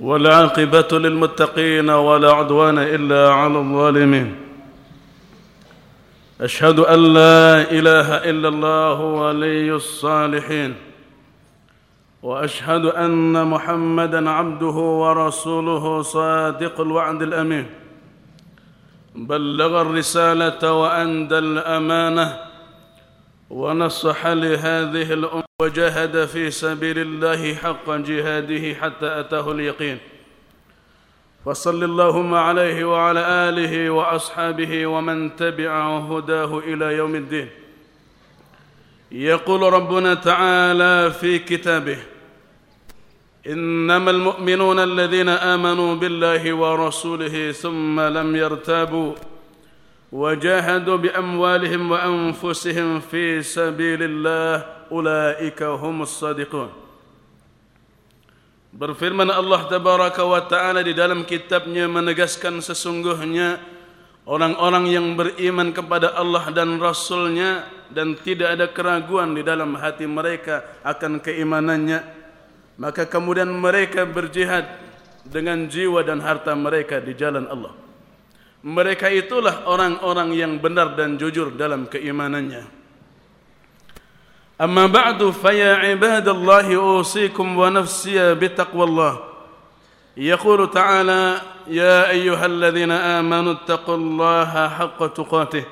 والعاقبة للمتقين ولا عدوان إلا على الظالمين. أشهد أن لا إله إلا الله ولي الصالحين. وأشهد أن محمدا عبده ورسوله صادق الوعد الأمين. بلغ الرسالة وأندى الأمانة. ونصح لهذه الأمة وجاهد في سبيل الله حق جهاده حتى أتاه اليقين. فصل اللهم عليه وعلى آله وأصحابه ومن تبع هداه إلى يوم الدين. يقول ربنا تعالى في كتابه إنما المؤمنون الذين آمنوا بالله ورسوله ثم لم يرتابوا وجاهدوا بأموالهم وأنفسهم في سبيل الله أولئك هم الصادقون Berfirman Allah Tabaraka wa Ta'ala di dalam kitabnya menegaskan sesungguhnya orang-orang yang beriman kepada Allah dan Rasulnya dan tidak ada keraguan di dalam hati mereka akan keimanannya maka kemudian mereka berjihad dengan jiwa dan harta mereka di jalan Allah mereka itulah orang-orang yang benar dan jujur dalam keimanannya أما بعد فيا عباد الله أوصيكم ونفسي بتقوى الله يقول تعالى يا أيها الذين آمنوا اتقوا الله حق تقاته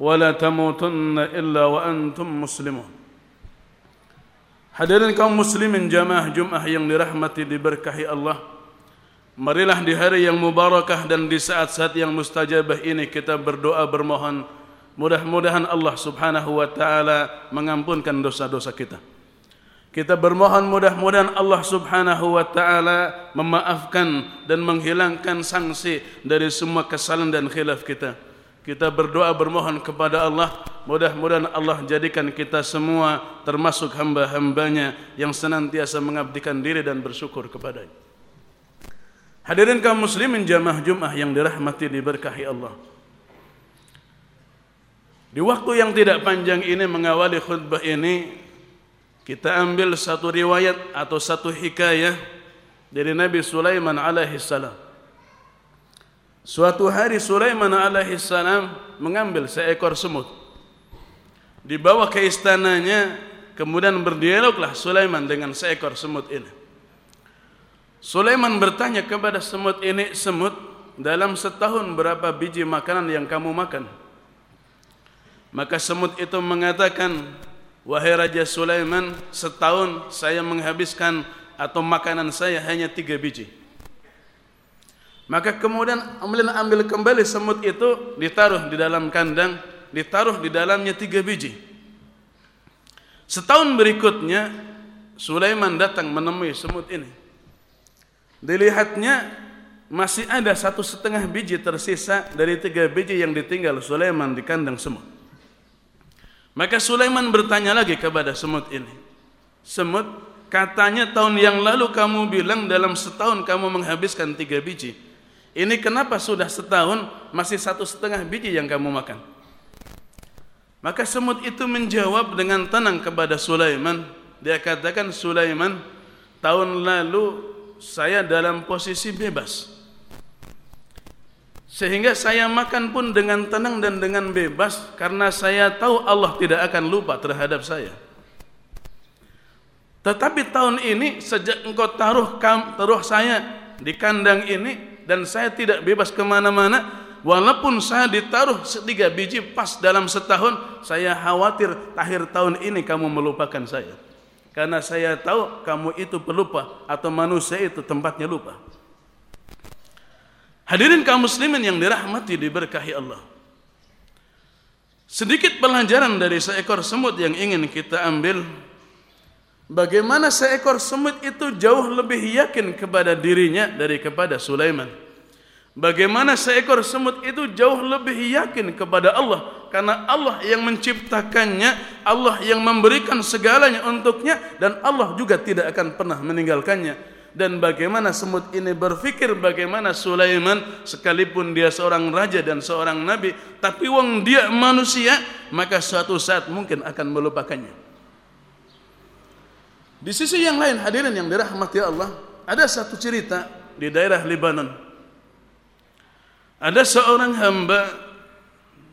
ولا تموتن إلا وأنتم مسلمون Hadirin kaum muslimin jamaah Jumat yang dirahmati diberkahi Allah Marilah di hari yang mubarakah dan di saat-saat yang mustajabah ini kita berdoa bermohon Mudah-mudahan Allah subhanahu wa ta'ala mengampunkan dosa-dosa kita. Kita bermohon mudah-mudahan Allah subhanahu wa ta'ala memaafkan dan menghilangkan sanksi dari semua kesalahan dan khilaf kita. Kita berdoa bermohon kepada Allah. Mudah-mudahan Allah jadikan kita semua termasuk hamba-hambanya yang senantiasa mengabdikan diri dan bersyukur kepadanya. Hadirin kaum muslimin jamaah Jum'ah yang dirahmati diberkahi Allah. Di waktu yang tidak panjang ini mengawali khutbah ini kita ambil satu riwayat atau satu hikayah dari Nabi Sulaiman alaihi salam. Suatu hari Sulaiman alaihi salam mengambil seekor semut. Dibawa ke istananya kemudian berdialoglah Sulaiman dengan seekor semut ini. Sulaiman bertanya kepada semut ini, semut dalam setahun berapa biji makanan yang kamu makan? Maka semut itu mengatakan, Wahai Raja Sulaiman, setahun saya menghabiskan atau makanan saya hanya tiga biji. Maka kemudian ambil, ambil kembali semut itu, ditaruh di dalam kandang, ditaruh di dalamnya tiga biji. Setahun berikutnya, Sulaiman datang menemui semut ini. Dilihatnya, masih ada satu setengah biji tersisa dari tiga biji yang ditinggal Sulaiman di kandang semut. Maka Sulaiman bertanya lagi kepada semut ini. Semut, katanya tahun yang lalu kamu bilang dalam setahun kamu menghabiskan tiga biji. Ini kenapa sudah setahun masih satu setengah biji yang kamu makan? Maka semut itu menjawab dengan tenang kepada Sulaiman. Dia katakan, Sulaiman, tahun lalu saya dalam posisi bebas. Sehingga saya makan pun dengan tenang dan dengan bebas karena saya tahu Allah tidak akan lupa terhadap saya. Tetapi tahun ini sejak engkau taruh kam, taruh saya di kandang ini dan saya tidak bebas kemana-mana, walaupun saya ditaruh setiga biji pas dalam setahun, saya khawatir akhir tahun ini kamu melupakan saya. Karena saya tahu kamu itu pelupa atau manusia itu tempatnya lupa. Hadirin kaum muslimin yang dirahmati diberkahi Allah. Sedikit pelajaran dari seekor semut yang ingin kita ambil. Bagaimana seekor semut itu jauh lebih yakin kepada dirinya dari kepada Sulaiman. Bagaimana seekor semut itu jauh lebih yakin kepada Allah. Karena Allah yang menciptakannya, Allah yang memberikan segalanya untuknya. Dan Allah juga tidak akan pernah meninggalkannya dan bagaimana semut ini berfikir bagaimana Sulaiman sekalipun dia seorang raja dan seorang nabi tapi wong dia manusia maka suatu saat mungkin akan melupakannya di sisi yang lain hadirin yang dirahmati Allah ada satu cerita di daerah Lebanon. Ada seorang hamba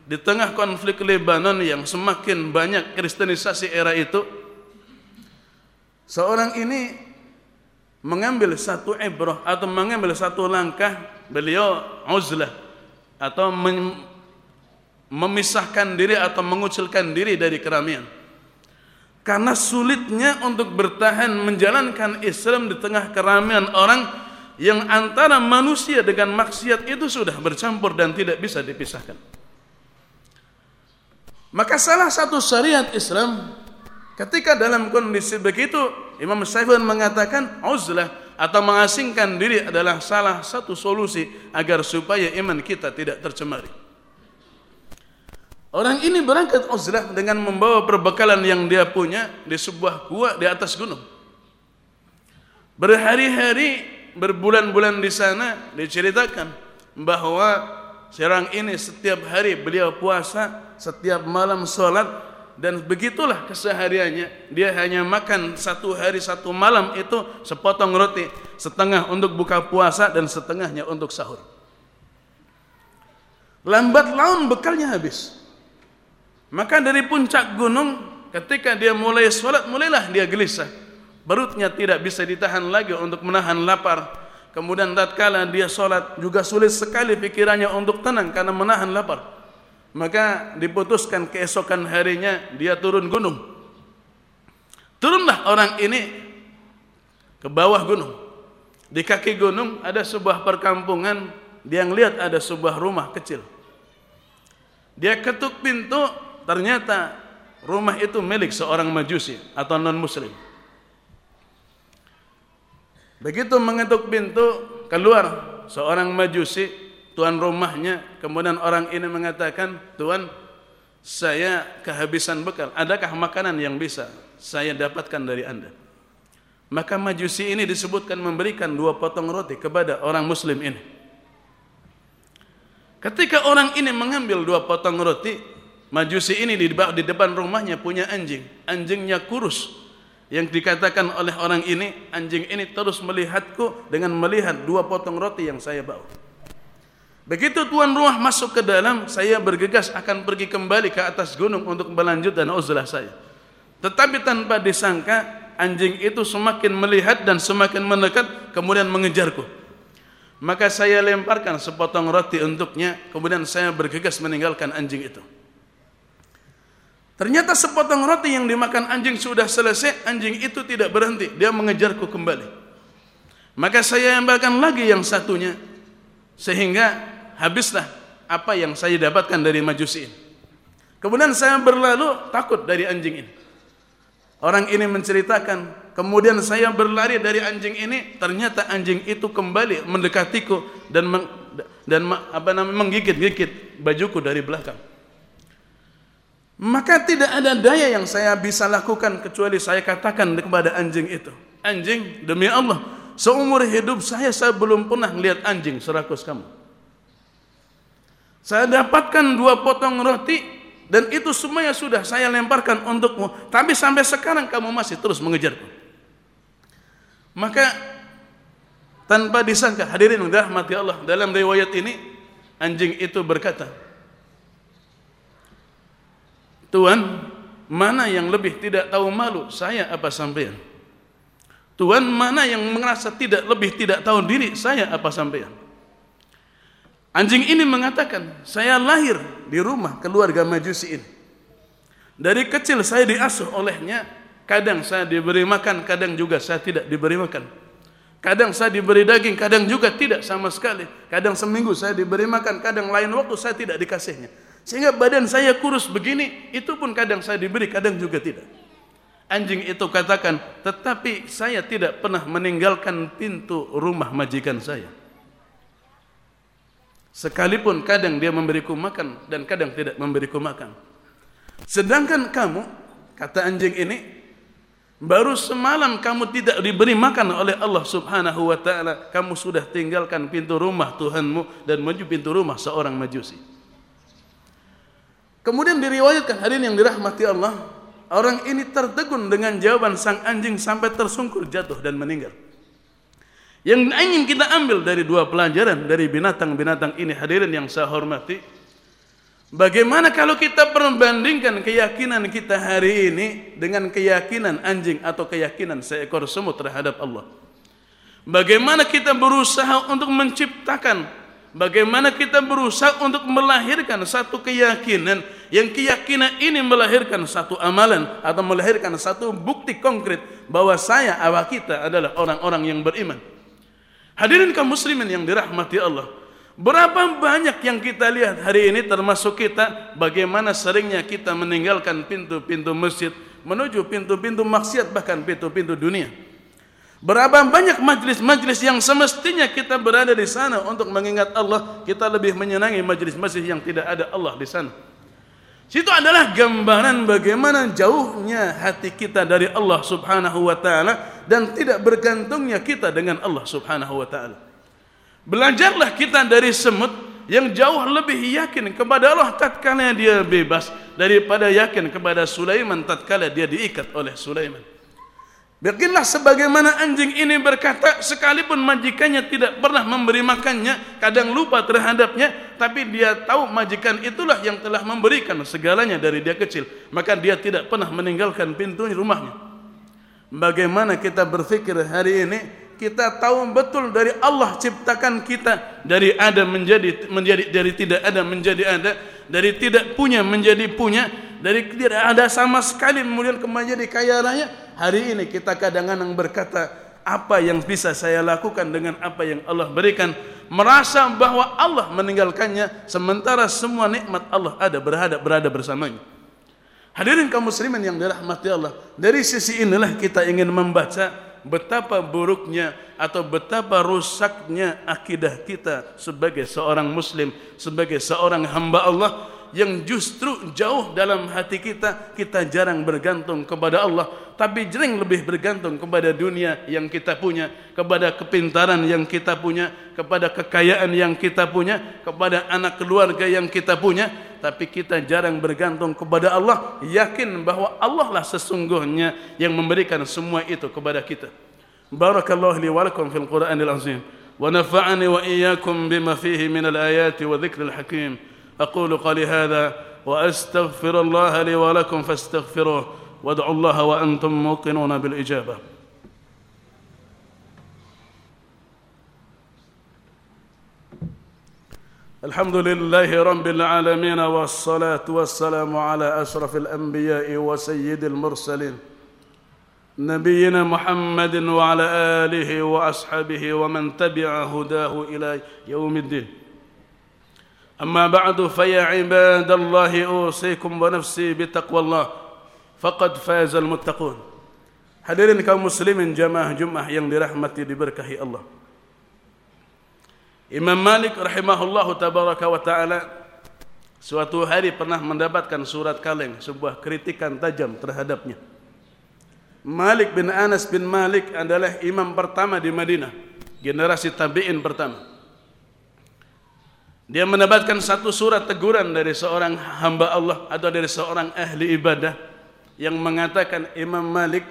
di tengah konflik Lebanon yang semakin banyak kristenisasi era itu. Seorang ini mengambil satu ibrah atau mengambil satu langkah beliau uzlah atau memisahkan diri atau mengucilkan diri dari keramaian karena sulitnya untuk bertahan menjalankan Islam di tengah keramaian orang yang antara manusia dengan maksiat itu sudah bercampur dan tidak bisa dipisahkan. Maka salah satu syariat Islam ketika dalam kondisi begitu Imam Syafi'i mengatakan uzlah atau mengasingkan diri adalah salah satu solusi agar supaya iman kita tidak tercemari. Orang ini berangkat uzlah dengan membawa perbekalan yang dia punya di sebuah gua di atas gunung. Berhari-hari, berbulan-bulan di sana diceritakan bahawa serang ini setiap hari beliau puasa, setiap malam solat dan begitulah kesehariannya. Dia hanya makan satu hari satu malam itu sepotong roti, setengah untuk buka puasa dan setengahnya untuk sahur. Lambat laun bekalnya habis. Maka dari puncak gunung ketika dia mulai solat mulailah dia gelisah. Perutnya tidak bisa ditahan lagi untuk menahan lapar. Kemudian tatkala dia solat juga sulit sekali pikirannya untuk tenang karena menahan lapar. Maka diputuskan keesokan harinya dia turun gunung. Turunlah orang ini ke bawah gunung. Di kaki gunung ada sebuah perkampungan. Dia melihat ada sebuah rumah kecil. Dia ketuk pintu, ternyata rumah itu milik seorang majusi atau non muslim. Begitu mengetuk pintu, keluar seorang majusi, tuan rumahnya, kemudian orang ini mengatakan, tuan, saya kehabisan bekal, adakah makanan yang bisa saya dapatkan dari anda? Maka majusi ini disebutkan memberikan dua potong roti kepada orang muslim ini. Ketika orang ini mengambil dua potong roti, Majusi ini di depan rumahnya punya anjing. Anjingnya kurus. Yang dikatakan oleh orang ini, anjing ini terus melihatku dengan melihat dua potong roti yang saya bawa. Begitu tuan rumah masuk ke dalam, saya bergegas akan pergi kembali ke atas gunung untuk melanjutkan uzlah saya. Tetapi tanpa disangka, anjing itu semakin melihat dan semakin mendekat, kemudian mengejarku. Maka saya lemparkan sepotong roti untuknya, kemudian saya bergegas meninggalkan anjing itu. Ternyata sepotong roti yang dimakan anjing sudah selesai, anjing itu tidak berhenti, dia mengejarku kembali. Maka saya ambilkan lagi yang satunya, sehingga habislah apa yang saya dapatkan dari majusi ini. Kemudian saya berlalu takut dari anjing ini. Orang ini menceritakan, kemudian saya berlari dari anjing ini, ternyata anjing itu kembali mendekatiku dan meng, dan apa namanya menggigit-gigit bajuku dari belakang. Maka tidak ada daya yang saya bisa lakukan kecuali saya katakan kepada anjing itu. Anjing, demi Allah, seumur hidup saya saya belum pernah melihat anjing serakus kamu. Saya dapatkan dua potong roti dan itu semuanya sudah saya lemparkan untukmu. Tapi sampai sekarang kamu masih terus mengejarku. Maka tanpa disangka hadirin rahmati Allah dalam riwayat ini anjing itu berkata, Tuhan, mana yang lebih tidak tahu malu, saya apa sampean? Tuhan, mana yang merasa tidak lebih tidak tahu diri, saya apa sampean? Anjing ini mengatakan, saya lahir di rumah keluarga majusi ini. Dari kecil saya diasuh olehnya, kadang saya diberi makan, kadang juga saya tidak diberi makan. Kadang saya diberi daging, kadang juga tidak sama sekali. Kadang seminggu saya diberi makan, kadang lain waktu saya tidak dikasihnya. Sehingga badan saya kurus begini, itu pun kadang saya diberi, kadang juga tidak. Anjing itu katakan, tetapi saya tidak pernah meninggalkan pintu rumah majikan saya. Sekalipun kadang dia memberiku makan dan kadang tidak memberiku makan. Sedangkan kamu, kata anjing ini, baru semalam kamu tidak diberi makan oleh Allah subhanahu wa ta'ala. Kamu sudah tinggalkan pintu rumah Tuhanmu dan menuju pintu rumah seorang majusi. Kemudian diriwayatkan hadirin yang dirahmati Allah, orang ini tertegun dengan jawaban sang anjing sampai tersungkur jatuh dan meninggal. Yang ingin kita ambil dari dua pelajaran dari binatang-binatang ini hadirin yang saya hormati. Bagaimana kalau kita perbandingkan keyakinan kita hari ini dengan keyakinan anjing atau keyakinan seekor semut terhadap Allah. Bagaimana kita berusaha untuk menciptakan Bagaimana kita berusaha untuk melahirkan satu keyakinan yang keyakinan ini melahirkan satu amalan atau melahirkan satu bukti konkret bahwa saya awak kita adalah orang-orang yang beriman. Hadirin kaum muslimin yang dirahmati Allah. Berapa banyak yang kita lihat hari ini termasuk kita bagaimana seringnya kita meninggalkan pintu-pintu masjid menuju pintu-pintu maksiat bahkan pintu-pintu dunia. Berapa banyak majlis-majlis yang semestinya kita berada di sana untuk mengingat Allah, kita lebih menyenangi majlis-majlis yang tidak ada Allah di sana. Situ adalah gambaran bagaimana jauhnya hati kita dari Allah Subhanahu wa taala dan tidak bergantungnya kita dengan Allah Subhanahu wa taala. Belajarlah kita dari semut yang jauh lebih yakin kepada Allah tatkala dia bebas daripada yakin kepada Sulaiman tatkala dia diikat oleh Sulaiman. Biarkanlah sebagaimana anjing ini berkata sekalipun majikannya tidak pernah memberi makannya, kadang lupa terhadapnya, tapi dia tahu majikan itulah yang telah memberikan segalanya dari dia kecil, maka dia tidak pernah meninggalkan pintu rumahnya. Bagaimana kita berfikir hari ini? Kita tahu betul dari Allah ciptakan kita dari ada menjadi menjadi dari tidak ada menjadi ada, dari tidak punya menjadi punya, dari tidak ada sama sekali kemudian menjadi kaya raya. Hari ini kita kadang-kadang berkata apa yang bisa saya lakukan dengan apa yang Allah berikan? Merasa bahwa Allah meninggalkannya sementara semua nikmat Allah ada berada berada bersamanya hadirin kaum muslimin yang dirahmati Allah dari sisi inilah kita ingin membaca betapa buruknya atau betapa rusaknya akidah kita sebagai seorang muslim sebagai seorang hamba Allah yang justru jauh dalam hati kita kita jarang bergantung kepada Allah. Tapi jering lebih bergantung kepada dunia yang kita punya kepada kepintaran yang kita punya kepada kekayaan yang kita punya kepada anak keluarga yang kita punya. Tapi kita jarang bergantung kepada Allah yakin bahwa Allah lah sesungguhnya yang memberikan semua itu kepada kita. Barakallahu li wa lakum fil qur'anil azim. Wa nafa'ani wa iyyakum bima fihi min al أقول قولي هذا وأستغفر الله لي ولكم فاستغفروه وادعوا الله وأنتم موقنون بالإجابة. الحمد لله رب العالمين والصلاة والسلام على أشرف الأنبياء وسيد المرسلين. نبينا محمد وعلى آله وأصحابه ومن تبع هداه إلى يوم الدين. أما بعد فيا عباد الله أوصيكم ونفسي بتقوى الله فقد فاز المتقون Hadirin kaum muslimin jamaah Jumat yang dirahmati diberkahi Allah. Imam Malik rahimahullahu tabaraka wa taala suatu hari pernah mendapatkan surat kaleng sebuah kritikan tajam terhadapnya. Malik bin Anas bin Malik adalah imam pertama di Madinah, generasi tabi'in pertama. Dia mendapatkan satu surat teguran dari seorang hamba Allah atau dari seorang ahli ibadah yang mengatakan Imam Malik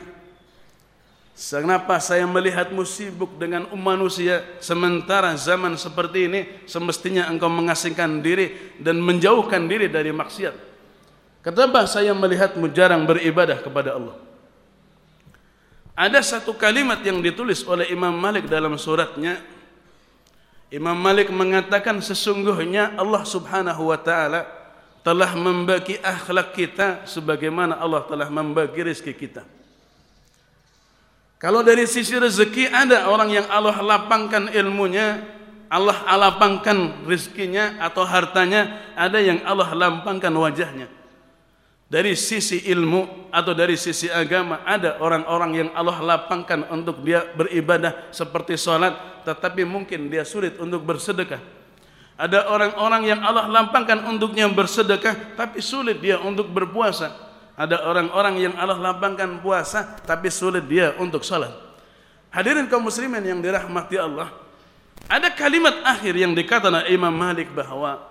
Kenapa saya melihatmu sibuk dengan umat manusia sementara zaman seperti ini semestinya engkau mengasingkan diri dan menjauhkan diri dari maksiat. Kenapa saya melihatmu jarang beribadah kepada Allah? Ada satu kalimat yang ditulis oleh Imam Malik dalam suratnya Imam Malik mengatakan sesungguhnya Allah Subhanahu wa taala telah membagi akhlak kita sebagaimana Allah telah membagi rezeki kita. Kalau dari sisi rezeki ada orang yang Allah lapangkan ilmunya, Allah lapangkan rezekinya atau hartanya, ada yang Allah lapangkan wajahnya. Dari sisi ilmu atau dari sisi agama ada orang-orang yang Allah lapangkan untuk dia beribadah seperti salat tetapi mungkin dia sulit untuk bersedekah. Ada orang-orang yang Allah lapangkan untuknya bersedekah tapi sulit dia untuk berpuasa. Ada orang-orang yang Allah lapangkan puasa tapi sulit dia untuk salat. Hadirin kaum muslimin yang dirahmati Allah. Ada kalimat akhir yang dikatakan Imam Malik bahwa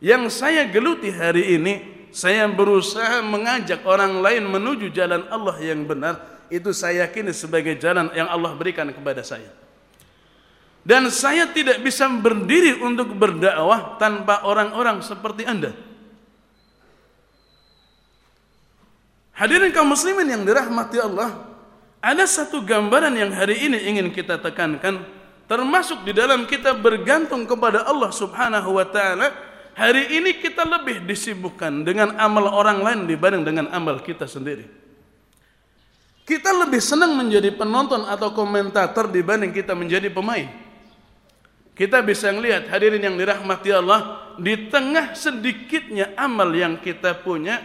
yang saya geluti hari ini saya berusaha mengajak orang lain menuju jalan Allah yang benar itu saya yakini sebagai jalan yang Allah berikan kepada saya Dan saya tidak bisa berdiri untuk berdakwah tanpa orang-orang seperti Anda. Hadirin kaum muslimin yang dirahmati Allah, ada satu gambaran yang hari ini ingin kita tekankan termasuk di dalam kita bergantung kepada Allah Subhanahu wa taala. Hari ini kita lebih disibukkan dengan amal orang lain dibanding dengan amal kita sendiri. Kita lebih senang menjadi penonton atau komentator dibanding kita menjadi pemain. Kita bisa melihat hadirin yang dirahmati Allah di tengah sedikitnya amal yang kita punya,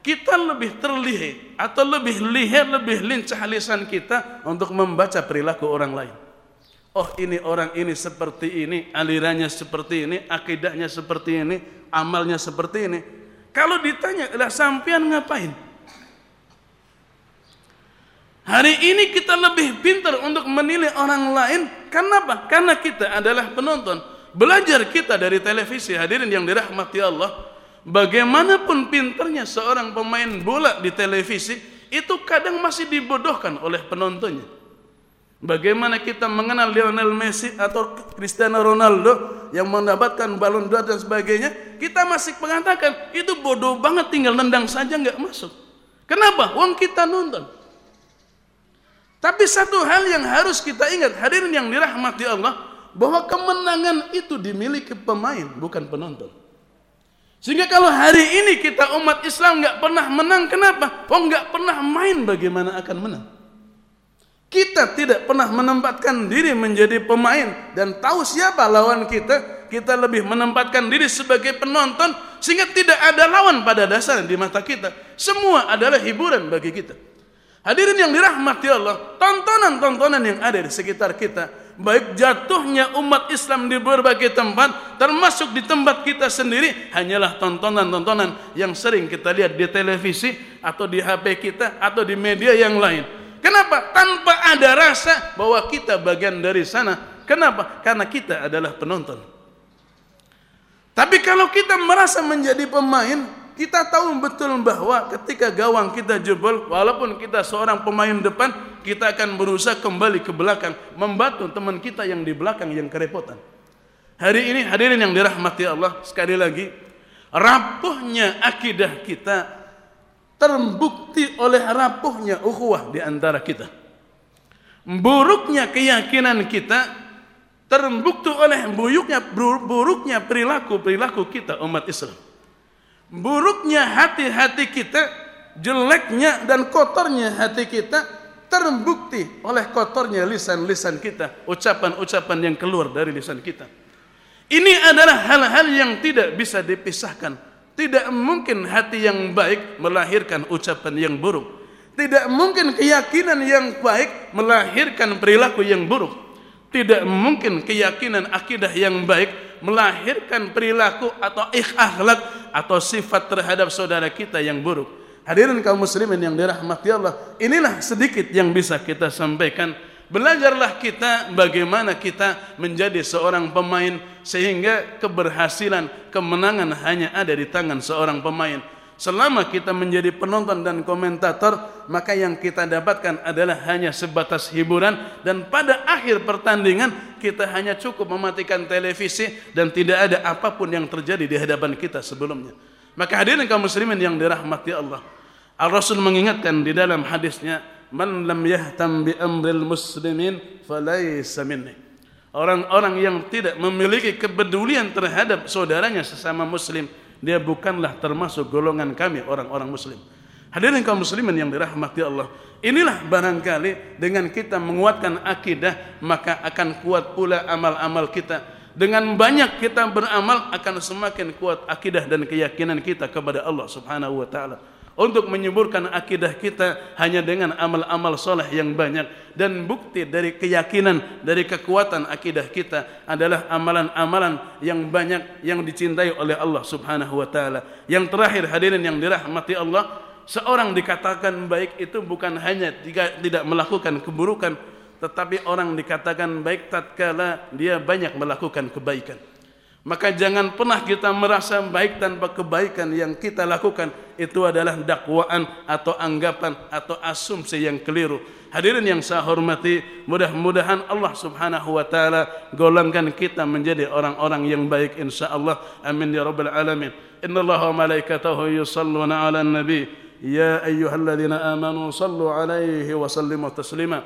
kita lebih terlihat atau lebih lihat lebih lincah lisan kita untuk membaca perilaku orang lain. Oh ini orang ini seperti ini, alirannya seperti ini, akidahnya seperti ini, amalnya seperti ini. Kalau ditanya, lah sampean ngapain? Hari ini kita lebih pintar untuk menilai orang lain. Kenapa? Karena kita adalah penonton. Belajar kita dari televisi hadirin yang dirahmati Allah. Bagaimanapun pintarnya seorang pemain bola di televisi, itu kadang masih dibodohkan oleh penontonnya. Bagaimana kita mengenal Lionel Messi atau Cristiano Ronaldo yang mendapatkan balon d'Or dan sebagainya, kita masih mengatakan itu bodoh banget tinggal nendang saja nggak masuk. Kenapa? Wong kita nonton. Tapi satu hal yang harus kita ingat, hadirin yang dirahmati Allah, bahwa kemenangan itu dimiliki pemain, bukan penonton. Sehingga kalau hari ini kita umat Islam nggak pernah menang, kenapa? Oh nggak pernah main, bagaimana akan menang? Kita tidak pernah menempatkan diri menjadi pemain dan tahu siapa lawan kita. Kita lebih menempatkan diri sebagai penonton sehingga tidak ada lawan pada dasarnya di mata kita. Semua adalah hiburan bagi kita. Hadirin yang dirahmati Allah, tontonan-tontonan yang ada di sekitar kita, baik jatuhnya umat Islam di berbagai tempat, termasuk di tempat kita sendiri, hanyalah tontonan-tontonan yang sering kita lihat di televisi atau di HP kita atau di media yang lain. Kenapa? Tanpa ada rasa bahwa kita bagian dari sana. Kenapa? Karena kita adalah penonton. Tapi kalau kita merasa menjadi pemain, kita tahu betul bahwa ketika gawang kita jebol, walaupun kita seorang pemain depan, kita akan berusaha kembali ke belakang, membantu teman kita yang di belakang yang kerepotan. Hari ini hadirin yang dirahmati Allah, sekali lagi, rapuhnya akidah kita terbukti oleh rapuhnya ukhuwah di antara kita. Buruknya keyakinan kita terbukti oleh buruknya buruknya perilaku-perilaku kita umat Islam buruknya hati-hati kita, jeleknya dan kotornya hati kita terbukti oleh kotornya lisan-lisan kita, ucapan-ucapan yang keluar dari lisan kita. Ini adalah hal-hal yang tidak bisa dipisahkan. Tidak mungkin hati yang baik melahirkan ucapan yang buruk. Tidak mungkin keyakinan yang baik melahirkan perilaku yang buruk. Tidak mungkin keyakinan akidah yang baik melahirkan perilaku atau akhlak atau sifat terhadap saudara kita yang buruk. Hadirin kaum muslimin yang dirahmati Allah, inilah sedikit yang bisa kita sampaikan. Belajarlah kita bagaimana kita menjadi seorang pemain sehingga keberhasilan, kemenangan hanya ada di tangan seorang pemain. Selama kita menjadi penonton dan komentator, maka yang kita dapatkan adalah hanya sebatas hiburan dan pada akhir pertandingan kita hanya cukup mematikan televisi dan tidak ada apapun yang terjadi di hadapan kita sebelumnya. Maka hadirin kaum muslimin yang dirahmati Allah. Al-Rasul mengingatkan di dalam hadisnya, "Man lam yahtam bi amril muslimin falaysa minni." Orang-orang yang tidak memiliki kepedulian terhadap saudaranya sesama muslim, dia bukanlah termasuk golongan kami orang-orang muslim. Hadirin kaum muslimin yang dirahmati Allah. Inilah barangkali dengan kita menguatkan akidah maka akan kuat pula amal-amal kita. Dengan banyak kita beramal akan semakin kuat akidah dan keyakinan kita kepada Allah Subhanahu wa taala untuk menyuburkan akidah kita hanya dengan amal-amal soleh yang banyak dan bukti dari keyakinan dari kekuatan akidah kita adalah amalan-amalan yang banyak yang dicintai oleh Allah Subhanahu wa taala. Yang terakhir hadirin yang dirahmati Allah, seorang dikatakan baik itu bukan hanya tidak melakukan keburukan tetapi orang dikatakan baik tatkala dia banyak melakukan kebaikan. Maka jangan pernah kita merasa baik tanpa kebaikan yang kita lakukan itu adalah dakwaan atau anggapan atau asumsi yang keliru. Hadirin yang saya hormati, mudah-mudahan Allah Subhanahu wa taala golongkan kita menjadi orang-orang yang baik insyaallah. Amin ya rabbal alamin. Innallaha wa malaikatahu yusalluna 'alan nabi. Ya ayyuhalladzina amanu sallu 'alaihi wa sallimu taslima.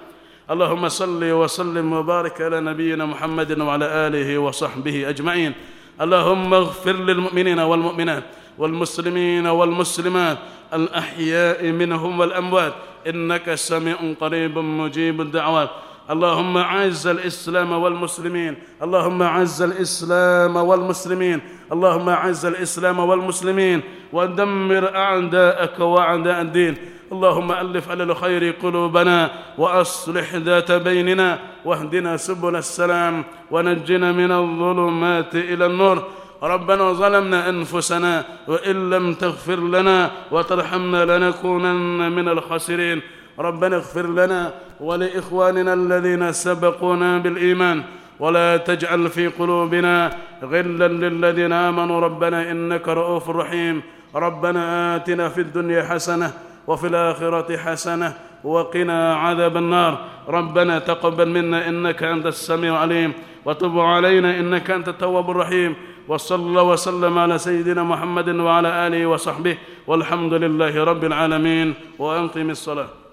اللهم صل وسلم وبارك على نبينا محمد وعلى آله وصحبه أجمعين. اللهم اغفر للمؤمنين والمؤمنات والمسلمين والمسلمات الأحياء منهم والأموات. إنك سميع قريب مجيب الدعوات. اللهم أعز الإسلام والمسلمين. اللهم أعز الإسلام والمسلمين. اللهم أعز الإسلام والمسلمين. ودمر أعداءك وأعداء الدين. اللهم ألف على الخير قلوبنا وأصلح ذات بيننا واهدنا سبل السلام ونجنا من الظلمات إلى النور. ربنا ظلمنا أنفسنا وإن لم تغفر لنا وترحمنا لنكونن من الخاسرين. ربنا اغفر لنا ولإخواننا الذين سبقونا بالإيمان. ولا تجعل في قلوبنا غلا للذين آمنوا. ربنا إنك رؤوف رحيم. ربنا آتنا في الدنيا حسنة وفي الآخرة حسنة وقنا عذاب النار. ربنا تقبل منا إنك أنت السميع العليم. وتب علينا إنك أنت التواب الرحيم. وصلى وسلم على سيدنا محمد وعلى آله وصحبه. والحمد لله رب العالمين. وأنقم الصلاة.